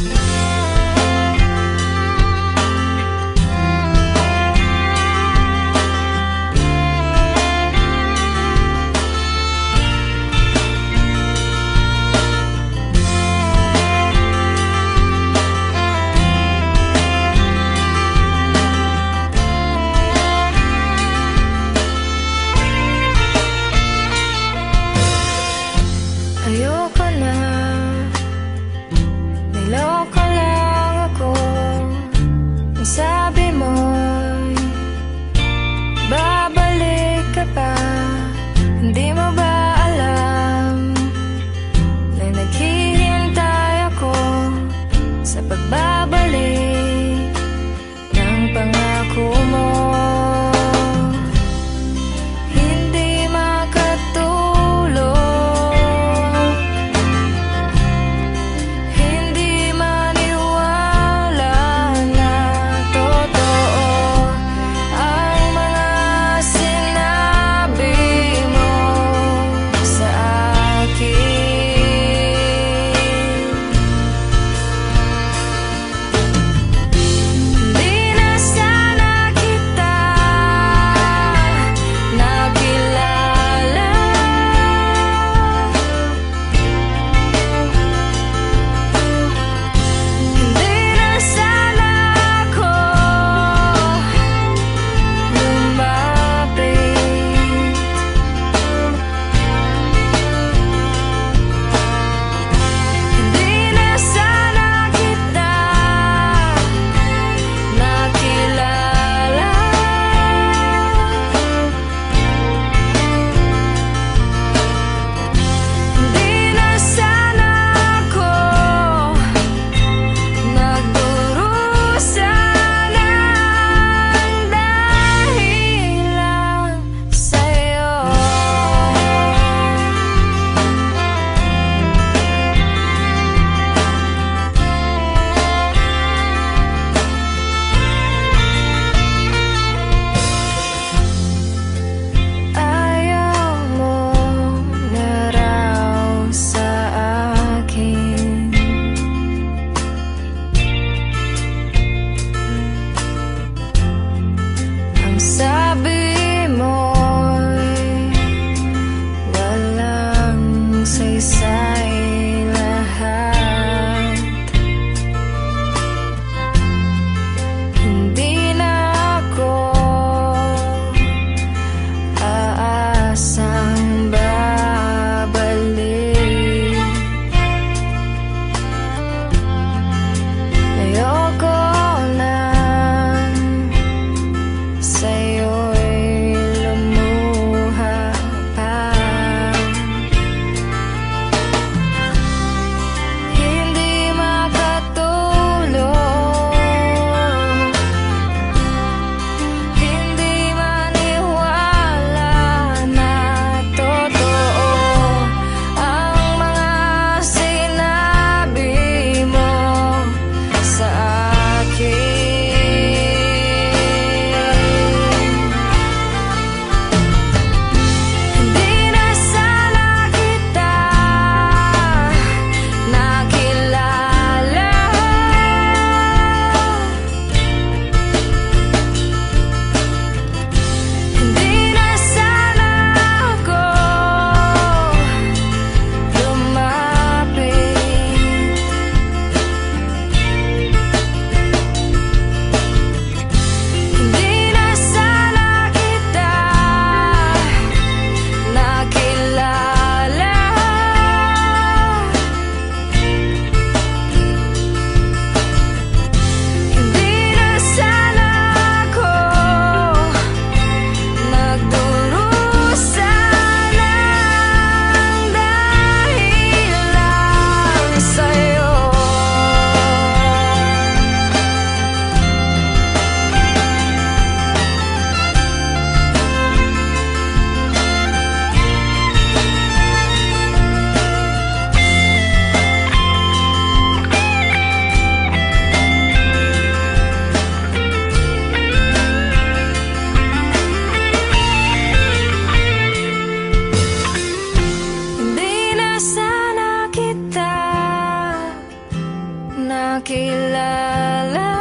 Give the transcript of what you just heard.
Ayoko pagbabalik so makilala